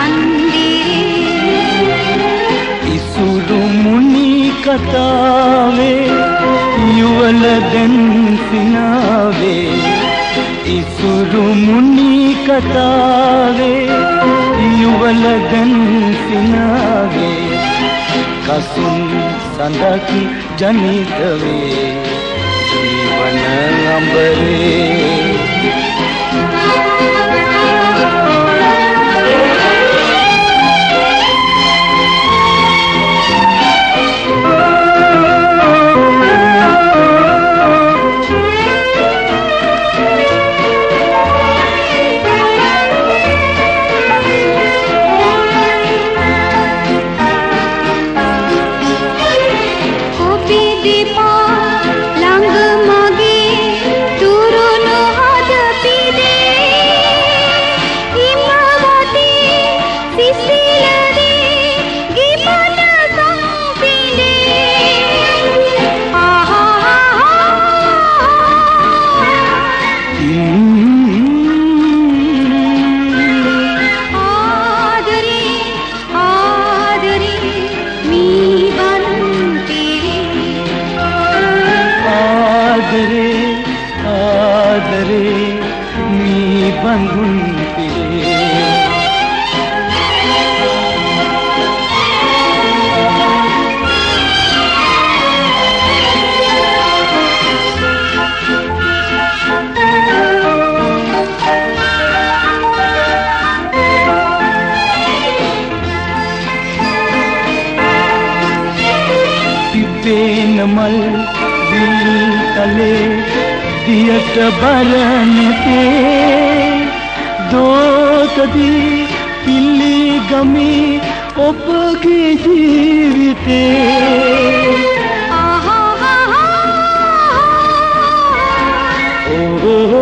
මන්දිරේ ඉසුරු මුනි කතාවේ යුවල දැන් සිනාවේ. ඉසුරු මුනි කතාවේ යුවල දැන් සිනාවේ. කසුන් සඳකි ජනිත වේ. ජීවන අඹරේ. ಮಗುಂತಿದೆ തേനമൽ ദിൽ തലേ ദിയട്ട ഭരണ. തേ दो कदी पिल्ली ಒಬ್ಬಗೆ ಜೀವಿತೆ ಓ